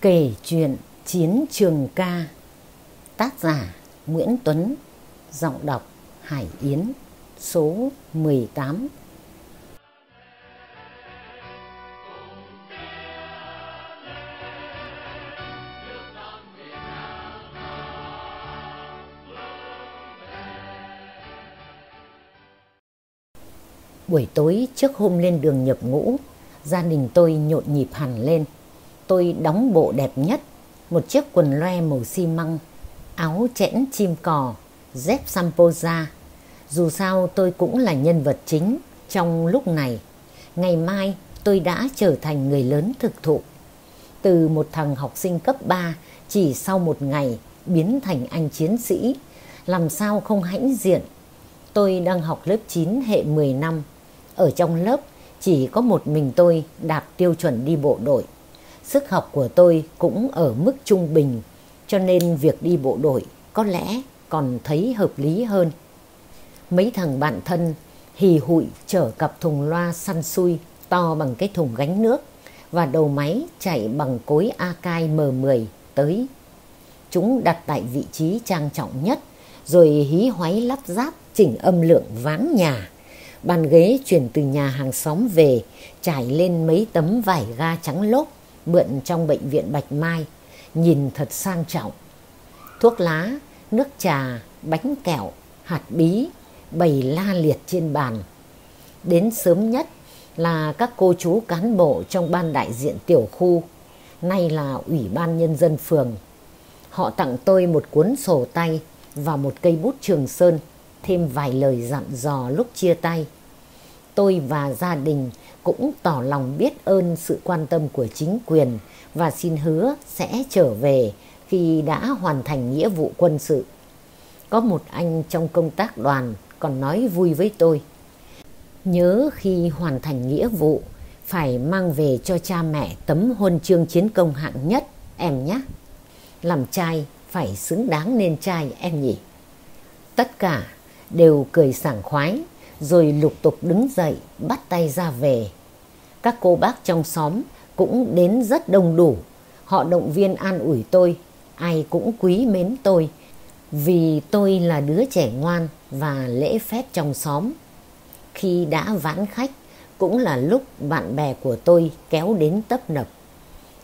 Kể chuyện Chiến trường ca. Tác giả Nguyễn Tuấn. Giọng đọc Hải Yến. Số 18 Buổi tối trước hôm lên đường nhập ngũ, Gia đình tôi nhộn nhịp hẳn lên tôi đóng bộ đẹp nhất, một chiếc quần loe màu xi măng, áo chẽn chim cò, dép samposa. Dù sao tôi cũng là nhân vật chính trong lúc này. Ngày mai tôi đã trở thành người lớn thực thụ. Từ một thằng học sinh cấp 3 chỉ sau một ngày biến thành anh chiến sĩ. Làm sao không hãnh diện. Tôi đang học lớp 9 hệ 10 năm. Ở trong lớp chỉ có một mình tôi đạt tiêu chuẩn đi bộ đội sức học của tôi cũng ở mức trung bình, cho nên việc đi bộ đội có lẽ còn thấy hợp lý hơn. Mấy thằng bạn thân hì hụi chở cặp thùng loa săn sui to bằng cái thùng gánh nước và đầu máy chạy bằng cối Akai M10 tới. Chúng đặt tại vị trí trang trọng nhất rồi hí hoáy lắp ráp chỉnh âm lượng ván nhà. Bàn ghế chuyển từ nhà hàng xóm về trải lên mấy tấm vải ga trắng lốp mượn trong bệnh viện Bạch Mai, nhìn thật sang trọng. Thuốc lá, nước trà, bánh kẹo, hạt bí, bày la liệt trên bàn. Đến sớm nhất là các cô chú cán bộ trong ban đại diện tiểu khu, nay là Ủy ban Nhân dân phường. Họ tặng tôi một cuốn sổ tay và một cây bút trường sơn, thêm vài lời dặn dò lúc chia tay. Tôi và gia đình cũng tỏ lòng biết ơn sự quan tâm của chính quyền và xin hứa sẽ trở về khi đã hoàn thành nghĩa vụ quân sự. Có một anh trong công tác đoàn còn nói vui với tôi. Nhớ khi hoàn thành nghĩa vụ, phải mang về cho cha mẹ tấm huân chương chiến công hạng nhất, em nhé. Làm trai, phải xứng đáng nên trai, em nhỉ. Tất cả đều cười sảng khoái rồi lục tục đứng dậy bắt tay ra về. Các cô bác trong xóm cũng đến rất đông đủ. Họ động viên an ủi tôi, ai cũng quý mến tôi vì tôi là đứa trẻ ngoan và lễ phép trong xóm. Khi đã vãn khách cũng là lúc bạn bè của tôi kéo đến tấp nập.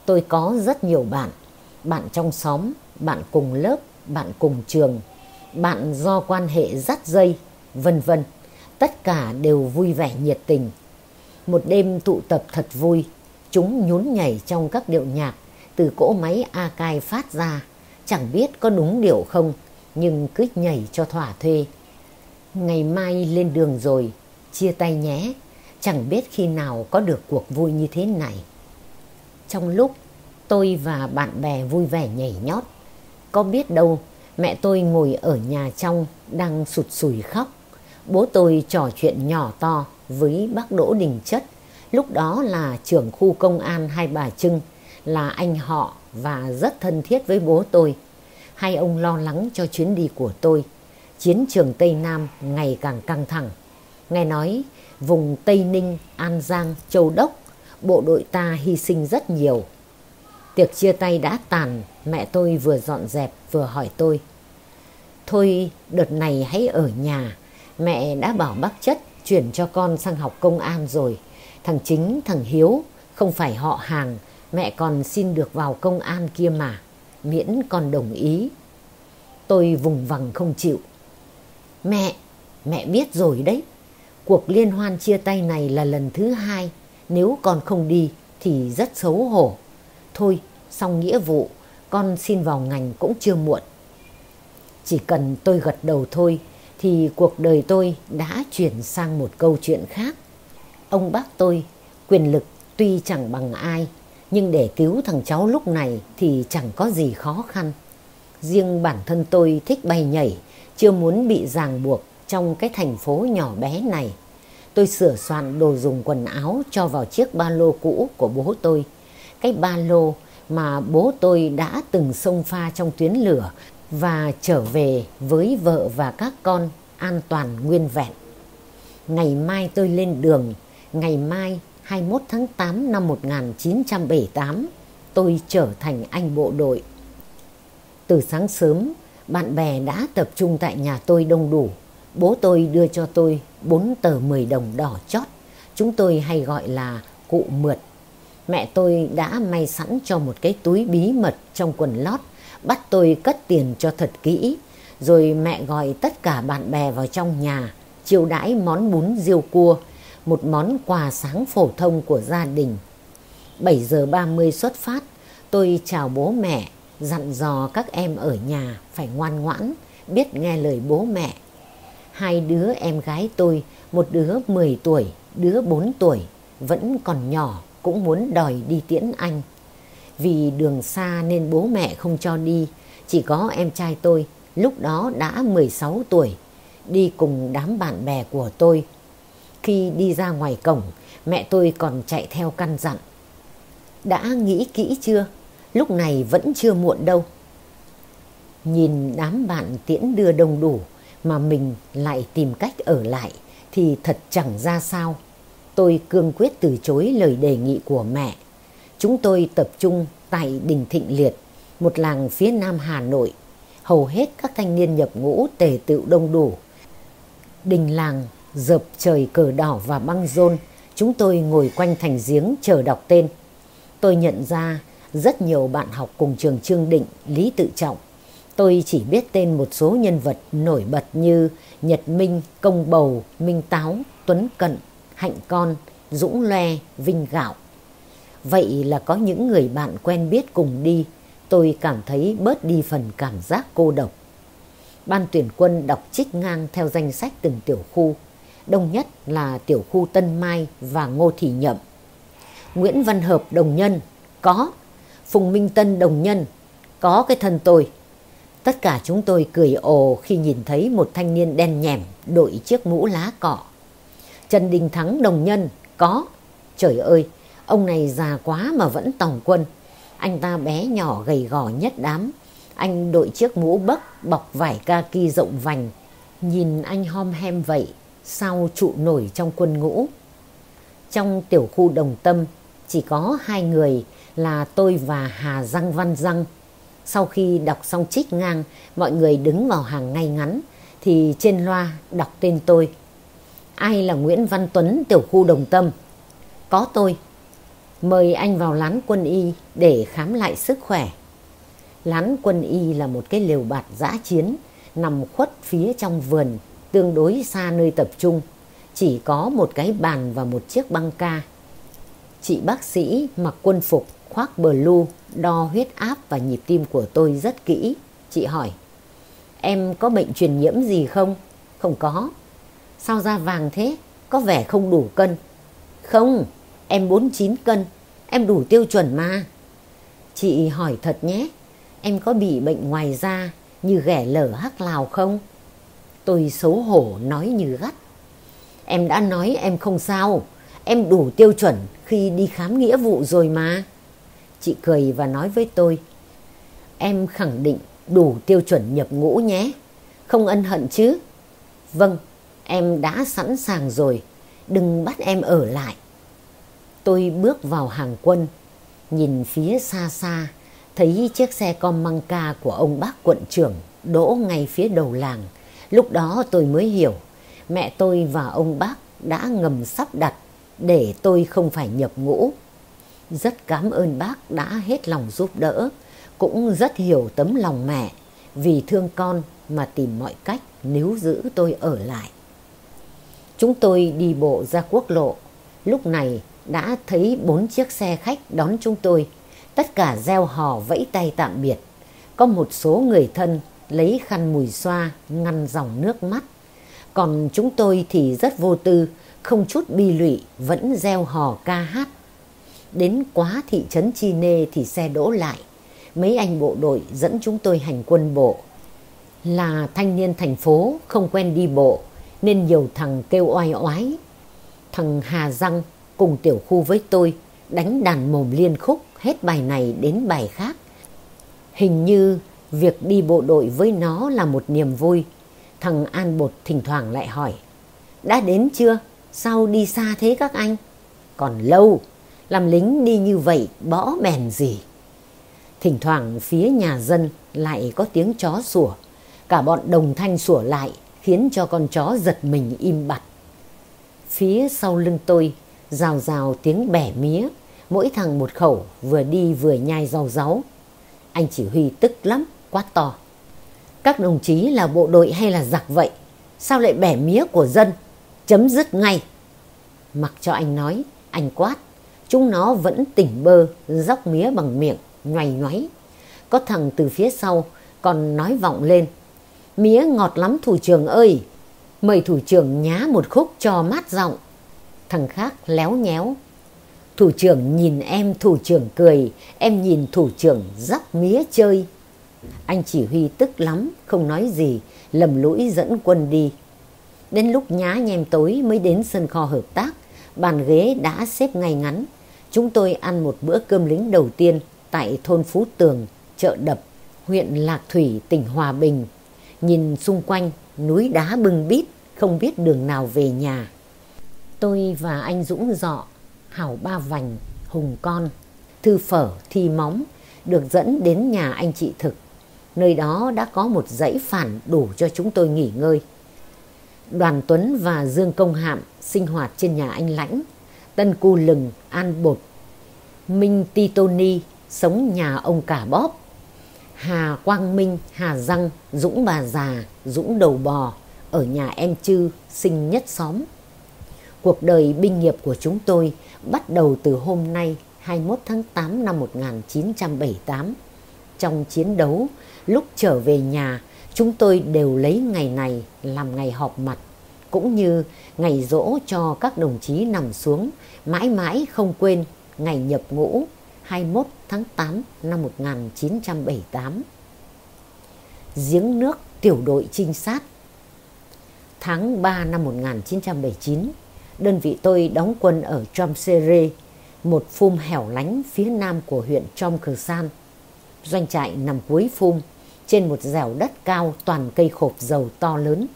Tôi có rất nhiều bạn, bạn trong xóm, bạn cùng lớp, bạn cùng trường, bạn do quan hệ dắt dây, vân vân tất cả đều vui vẻ nhiệt tình. Một đêm tụ tập thật vui, chúng nhún nhảy trong các điệu nhạc từ cỗ máy akai phát ra, chẳng biết có đúng điệu không, nhưng cứ nhảy cho thỏa thuê. Ngày mai lên đường rồi, chia tay nhé, chẳng biết khi nào có được cuộc vui như thế này. Trong lúc tôi và bạn bè vui vẻ nhảy nhót, có biết đâu mẹ tôi ngồi ở nhà trong đang sụt sùi khóc bố tôi trò chuyện nhỏ to với bác Đỗ Đình Chất, lúc đó là trưởng khu công an Hai Bà Trưng, là anh họ và rất thân thiết với bố tôi. Hai ông lo lắng cho chuyến đi của tôi. Chiến trường Tây Nam ngày càng căng thẳng. Nghe nói vùng Tây Ninh, An Giang, Châu Đốc, bộ đội ta hy sinh rất nhiều. Tiệc chia tay đã tàn, mẹ tôi vừa dọn dẹp vừa hỏi tôi. Thôi đợt này hãy ở nhà, Mẹ đã bảo bác chất chuyển cho con sang học công an rồi. Thằng Chính, thằng Hiếu, không phải họ hàng, mẹ còn xin được vào công an kia mà, miễn con đồng ý. Tôi vùng vằng không chịu. Mẹ, mẹ biết rồi đấy, cuộc liên hoan chia tay này là lần thứ hai, nếu con không đi thì rất xấu hổ. Thôi, xong nghĩa vụ, con xin vào ngành cũng chưa muộn. Chỉ cần tôi gật đầu thôi, thì cuộc đời tôi đã chuyển sang một câu chuyện khác. Ông bác tôi, quyền lực tuy chẳng bằng ai, nhưng để cứu thằng cháu lúc này thì chẳng có gì khó khăn. Riêng bản thân tôi thích bay nhảy, chưa muốn bị ràng buộc trong cái thành phố nhỏ bé này. Tôi sửa soạn đồ dùng quần áo cho vào chiếc ba lô cũ của bố tôi. Cái ba lô mà bố tôi đã từng xông pha trong tuyến lửa và trở về với vợ và các con an toàn nguyên vẹn. Ngày mai tôi lên đường, ngày mai 21 tháng 8 năm 1978, tôi trở thành anh bộ đội. Từ sáng sớm, bạn bè đã tập trung tại nhà tôi đông đủ. Bố tôi đưa cho tôi 4 tờ 10 đồng đỏ chót. Chúng tôi hay gọi là cụ mượt. Mẹ tôi đã may sẵn cho một cái túi bí mật trong quần lót, bắt tôi cất tiền cho thật kỹ. Rồi mẹ gọi tất cả bạn bè vào trong nhà, chiêu đãi món bún riêu cua, một món quà sáng phổ thông của gia đình. 7 giờ 30 xuất phát, tôi chào bố mẹ, dặn dò các em ở nhà phải ngoan ngoãn, biết nghe lời bố mẹ. Hai đứa em gái tôi, một đứa 10 tuổi, đứa 4 tuổi, vẫn còn nhỏ cũng muốn đòi đi tiễn anh. Vì đường xa nên bố mẹ không cho đi, chỉ có em trai tôi lúc đó đã 16 tuổi, đi cùng đám bạn bè của tôi. Khi đi ra ngoài cổng, mẹ tôi còn chạy theo căn dặn. Đã nghĩ kỹ chưa? Lúc này vẫn chưa muộn đâu. Nhìn đám bạn tiễn đưa đông đủ mà mình lại tìm cách ở lại thì thật chẳng ra sao. Tôi cương quyết từ chối lời đề nghị của mẹ. Chúng tôi tập trung tại Đình Thịnh Liệt, một làng phía nam Hà Nội. Hầu hết các thanh niên nhập ngũ tề tựu đông đủ. Đình làng dập trời cờ đỏ và băng rôn, chúng tôi ngồi quanh thành giếng chờ đọc tên. Tôi nhận ra rất nhiều bạn học cùng trường Trương Định, Lý Tự Trọng. Tôi chỉ biết tên một số nhân vật nổi bật như Nhật Minh, Công Bầu, Minh Táo, Tuấn Cận, Hạnh Con, Dũng Loe, Vinh Gạo. Vậy là có những người bạn quen biết cùng đi, tôi cảm thấy bớt đi phần cảm giác cô độc. Ban tuyển quân đọc trích ngang theo danh sách từng tiểu khu, đông nhất là tiểu khu Tân Mai và Ngô Thị Nhậm. Nguyễn Văn Hợp đồng nhân, có. Phùng Minh Tân đồng nhân, có cái thân tôi. Tất cả chúng tôi cười ồ khi nhìn thấy một thanh niên đen nhẻm đội chiếc mũ lá cọ. Trần Đình Thắng đồng nhân, có. Trời ơi, ông này già quá mà vẫn tòng quân. Anh ta bé nhỏ gầy gò nhất đám. Anh đội chiếc mũ bấc bọc vải kaki rộng vành. Nhìn anh hom hem vậy, sao trụ nổi trong quân ngũ. Trong tiểu khu đồng tâm, chỉ có hai người là tôi và Hà Răng Văn Răng. Sau khi đọc xong trích ngang, mọi người đứng vào hàng ngay ngắn, thì trên loa đọc tên tôi. Ai là Nguyễn Văn Tuấn tiểu khu Đồng Tâm? Có tôi. Mời anh vào lán quân y để khám lại sức khỏe. Lán quân y là một cái lều bạt giã chiến, nằm khuất phía trong vườn, tương đối xa nơi tập trung. Chỉ có một cái bàn và một chiếc băng ca. Chị bác sĩ mặc quân phục khoác blue đo huyết áp và nhịp tim của tôi rất kỹ. Chị hỏi, em có bệnh truyền nhiễm gì không? Không có. Sao da vàng thế? Có vẻ không đủ cân. Không, em 49 cân. Em đủ tiêu chuẩn mà. Chị hỏi thật nhé, em có bị bệnh ngoài da như ghẻ lở hắc lào không? Tôi xấu hổ nói như gắt. Em đã nói em không sao, em đủ tiêu chuẩn khi đi khám nghĩa vụ rồi mà. Chị cười và nói với tôi, em khẳng định đủ tiêu chuẩn nhập ngũ nhé, không ân hận chứ? Vâng, em đã sẵn sàng rồi, đừng bắt em ở lại. Tôi bước vào hàng quân, nhìn phía xa xa, thấy chiếc xe con măng ca của ông bác quận trưởng đỗ ngay phía đầu làng. Lúc đó tôi mới hiểu, mẹ tôi và ông bác đã ngầm sắp đặt để tôi không phải nhập ngũ. Rất cảm ơn bác đã hết lòng giúp đỡ, cũng rất hiểu tấm lòng mẹ vì thương con mà tìm mọi cách níu giữ tôi ở lại. Chúng tôi đi bộ ra quốc lộ, lúc này đã thấy bốn chiếc xe khách đón chúng tôi, tất cả gieo hò vẫy tay tạm biệt. Có một số người thân lấy khăn mùi xoa ngăn dòng nước mắt. Còn chúng tôi thì rất vô tư, không chút bi lụy vẫn gieo hò ca hát. Đến quá thị trấn Chi Nê thì xe đỗ lại. Mấy anh bộ đội dẫn chúng tôi hành quân bộ. Là thanh niên thành phố không quen đi bộ nên nhiều thằng kêu oai oái. Thằng Hà Răng cùng tiểu khu với tôi đánh đàn mồm liên khúc hết bài này đến bài khác. Hình như việc đi bộ đội với nó là một niềm vui. Thằng An Bột thỉnh thoảng lại hỏi. Đã đến chưa? Sao đi xa thế các anh? Còn lâu, làm lính đi như vậy bõ bèn gì? Thỉnh thoảng phía nhà dân lại có tiếng chó sủa. Cả bọn đồng thanh sủa lại khiến cho con chó giật mình im bặt. Phía sau lưng tôi rào rào tiếng bẻ mía, mỗi thằng một khẩu vừa đi vừa nhai rau ráu. Anh chỉ huy tức lắm, quát to. Các đồng chí là bộ đội hay là giặc vậy? Sao lại bẻ mía của dân? Chấm dứt ngay. Mặc cho anh nói, anh quát. Chúng nó vẫn tỉnh bơ, dóc mía bằng miệng, nhoài nhoáy. Có thằng từ phía sau còn nói vọng lên. Mía ngọt lắm thủ trưởng ơi! Mời thủ trưởng nhá một khúc cho mát giọng. Thằng khác léo nhéo. Thủ trưởng nhìn em thủ trưởng cười, em nhìn thủ trưởng dóc mía chơi. Anh chỉ huy tức lắm, không nói gì, lầm lũi dẫn quân đi. Đến lúc nhá nhem tối mới đến sân kho hợp tác, bàn ghế đã xếp ngay ngắn. Chúng tôi ăn một bữa cơm lính đầu tiên tại thôn Phú Tường, chợ Đập, huyện Lạc Thủy, tỉnh Hòa Bình. Nhìn xung quanh, núi đá bưng bít, không biết đường nào về nhà. Tôi và anh Dũng Dọ, Hảo Ba Vành, Hùng Con, Thư Phở, Thi Móng được dẫn đến nhà anh chị Thực. Nơi đó đã có một dãy phản đủ cho chúng tôi nghỉ ngơi. Đoàn Tuấn và Dương Công Hạm sinh hoạt trên nhà anh Lãnh, Tân Cu Lừng, An Bột, Minh Titoni sống nhà ông Cả Bóp, Hà Quang Minh, Hà Răng, Dũng Bà Già, Dũng Đầu Bò ở nhà em Chư sinh nhất xóm. Cuộc đời binh nghiệp của chúng tôi bắt đầu từ hôm nay 21 tháng 8 năm 1978. Trong chiến đấu, lúc trở về nhà, chúng tôi đều lấy ngày này làm ngày họp mặt, cũng như ngày rỗ cho các đồng chí nằm xuống, mãi mãi không quên ngày nhập ngũ 21 tháng 8 năm 1978. Giếng nước tiểu đội trinh sát Tháng 3 năm 1979, đơn vị tôi đóng quân ở Tromsere, một phum hẻo lánh phía nam của huyện Tromkhersan. Doanh trại nằm cuối phum, trên một dẻo đất cao toàn cây khộp dầu to lớn.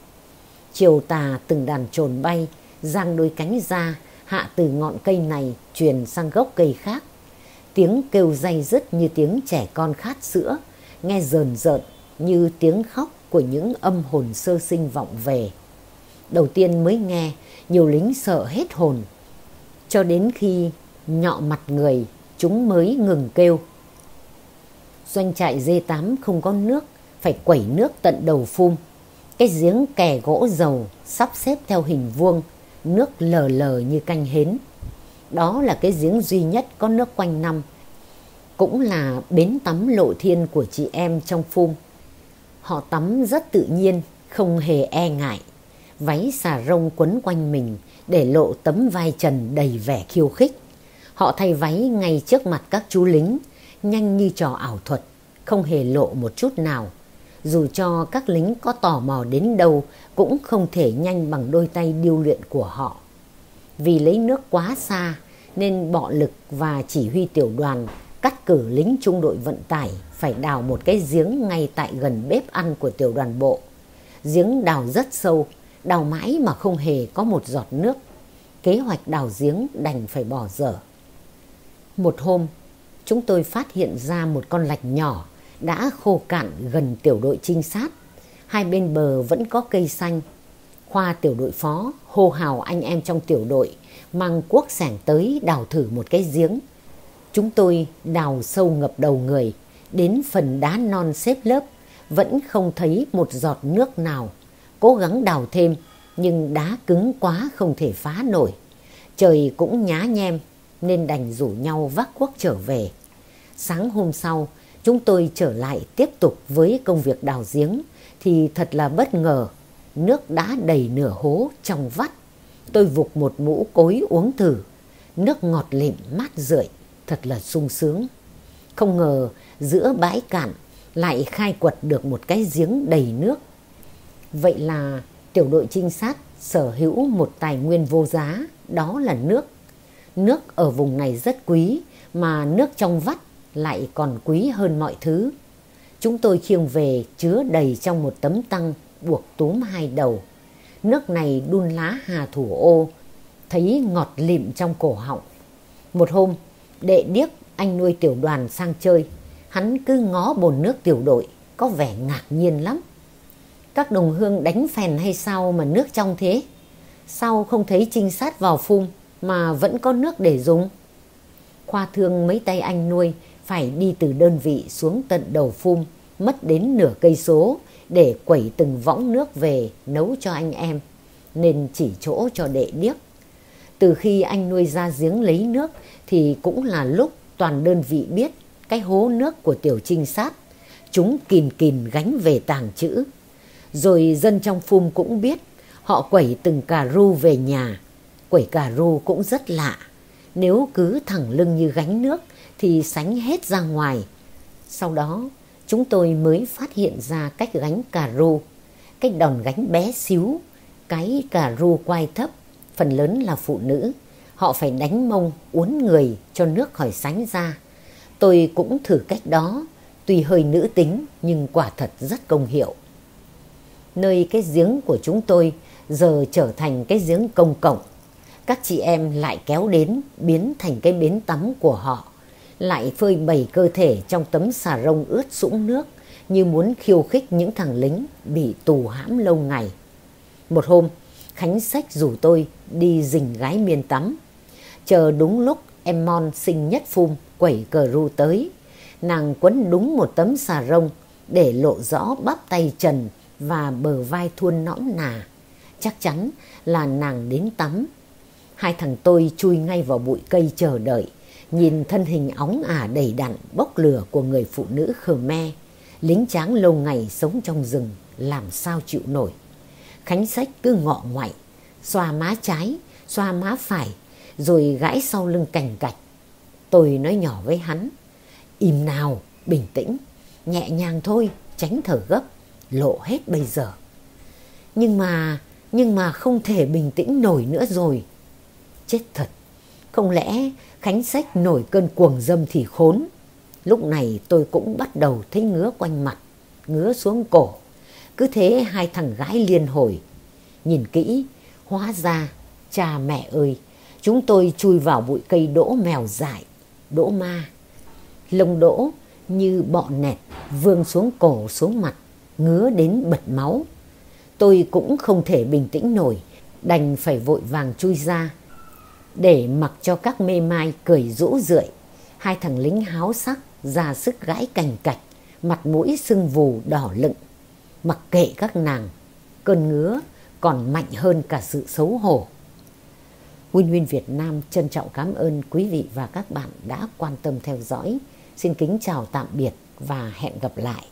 Chiều tà từng đàn trồn bay, giang đôi cánh ra, hạ từ ngọn cây này truyền sang gốc cây khác. Tiếng kêu day dứt như tiếng trẻ con khát sữa, nghe rờn rợn như tiếng khóc của những âm hồn sơ sinh vọng về. Đầu tiên mới nghe, nhiều lính sợ hết hồn. Cho đến khi nhọ mặt người, chúng mới ngừng kêu. Doanh trại D8 không có nước, phải quẩy nước tận đầu phun Cái giếng kè gỗ dầu sắp xếp theo hình vuông, nước lờ lờ như canh hến. Đó là cái giếng duy nhất có nước quanh năm. Cũng là bến tắm lộ thiên của chị em trong phum. Họ tắm rất tự nhiên, không hề e ngại. Váy xà rông quấn quanh mình để lộ tấm vai trần đầy vẻ khiêu khích. Họ thay váy ngay trước mặt các chú lính, nhanh như trò ảo thuật, không hề lộ một chút nào. Dù cho các lính có tò mò đến đâu cũng không thể nhanh bằng đôi tay điêu luyện của họ. Vì lấy nước quá xa nên bọ lực và chỉ huy tiểu đoàn cắt cử lính trung đội vận tải phải đào một cái giếng ngay tại gần bếp ăn của tiểu đoàn bộ. Giếng đào rất sâu, đào mãi mà không hề có một giọt nước. Kế hoạch đào giếng đành phải bỏ dở. Một hôm, chúng tôi phát hiện ra một con lạch nhỏ đã khô cạn gần tiểu đội trinh sát. Hai bên bờ vẫn có cây xanh. Khoa tiểu đội phó hô hào anh em trong tiểu đội mang cuốc sẻng tới đào thử một cái giếng. Chúng tôi đào sâu ngập đầu người, đến phần đá non xếp lớp, vẫn không thấy một giọt nước nào. Cố gắng đào thêm, nhưng đá cứng quá không thể phá nổi. Trời cũng nhá nhem, nên đành rủ nhau vác quốc trở về. Sáng hôm sau, chúng tôi trở lại tiếp tục với công việc đào giếng, thì thật là bất ngờ. Nước đã đầy nửa hố trong vắt. Tôi vục một mũ cối uống thử. Nước ngọt lịm mát rượi, thật là sung sướng. Không ngờ giữa bãi cạn lại khai quật được một cái giếng đầy nước. Vậy là tiểu đội trinh sát sở hữu một tài nguyên vô giá, đó là nước. Nước ở vùng này rất quý, mà nước trong vắt lại còn quý hơn mọi thứ. Chúng tôi khiêng về chứa đầy trong một tấm tăng buộc túm hai đầu. Nước này đun lá hà thủ ô, thấy ngọt lịm trong cổ họng. Một hôm, đệ điếc anh nuôi tiểu đoàn sang chơi, Hắn cứ ngó bồn nước tiểu đội, có vẻ ngạc nhiên lắm. Các đồng hương đánh phèn hay sao mà nước trong thế? Sao không thấy trinh sát vào phun mà vẫn có nước để dùng? Khoa thương mấy tay anh nuôi phải đi từ đơn vị xuống tận đầu phun, mất đến nửa cây số để quẩy từng võng nước về nấu cho anh em, nên chỉ chỗ cho đệ điếc. Từ khi anh nuôi ra giếng lấy nước thì cũng là lúc toàn đơn vị biết cái hố nước của tiểu trinh sát. Chúng kìm kìm gánh về tàng trữ. Rồi dân trong phum cũng biết họ quẩy từng cà ru về nhà. Quẩy cà ru cũng rất lạ. Nếu cứ thẳng lưng như gánh nước thì sánh hết ra ngoài. Sau đó chúng tôi mới phát hiện ra cách gánh cà ru. Cách đòn gánh bé xíu, cái cà ru quai thấp, phần lớn là phụ nữ. Họ phải đánh mông, uốn người cho nước khỏi sánh ra. Tôi cũng thử cách đó, tuy hơi nữ tính nhưng quả thật rất công hiệu. Nơi cái giếng của chúng tôi giờ trở thành cái giếng công cộng. Các chị em lại kéo đến biến thành cái bến tắm của họ. Lại phơi bày cơ thể trong tấm xà rông ướt sũng nước như muốn khiêu khích những thằng lính bị tù hãm lâu ngày. Một hôm, Khánh Sách rủ tôi đi rình gái miền tắm. Chờ đúng lúc em Mon sinh nhất phum quẩy cờ ru tới. Nàng quấn đúng một tấm xà rông để lộ rõ bắp tay trần và bờ vai thuôn nõn nà. Chắc chắn là nàng đến tắm. Hai thằng tôi chui ngay vào bụi cây chờ đợi. Nhìn thân hình óng ả đầy đặn bốc lửa của người phụ nữ Khmer. Lính tráng lâu ngày sống trong rừng làm sao chịu nổi. Khánh sách cứ ngọ ngoại, xoa má trái, xoa má phải, rồi gãi sau lưng cành cạch. Tôi nói nhỏ với hắn, im nào, bình tĩnh, nhẹ nhàng thôi, tránh thở gấp, lộ hết bây giờ. Nhưng mà, nhưng mà không thể bình tĩnh nổi nữa rồi. Chết thật, không lẽ Khánh Sách nổi cơn cuồng dâm thì khốn. Lúc này tôi cũng bắt đầu thấy ngứa quanh mặt, ngứa xuống cổ. Cứ thế hai thằng gái liên hồi. Nhìn kỹ, hóa ra, cha mẹ ơi, chúng tôi chui vào bụi cây đỗ mèo dại đỗ ma. Lông đỗ như bọ nẹt vương xuống cổ xuống mặt, ngứa đến bật máu. Tôi cũng không thể bình tĩnh nổi, đành phải vội vàng chui ra. Để mặc cho các mê mai cười rũ rượi, hai thằng lính háo sắc ra sức gãi cành cạch, mặt mũi sưng vù đỏ lựng. Mặc kệ các nàng, cơn ngứa còn mạnh hơn cả sự xấu hổ. Nguyên Nguyên Việt Nam trân trọng cảm ơn quý vị và các bạn đã quan tâm theo dõi. Xin kính chào tạm biệt và hẹn gặp lại.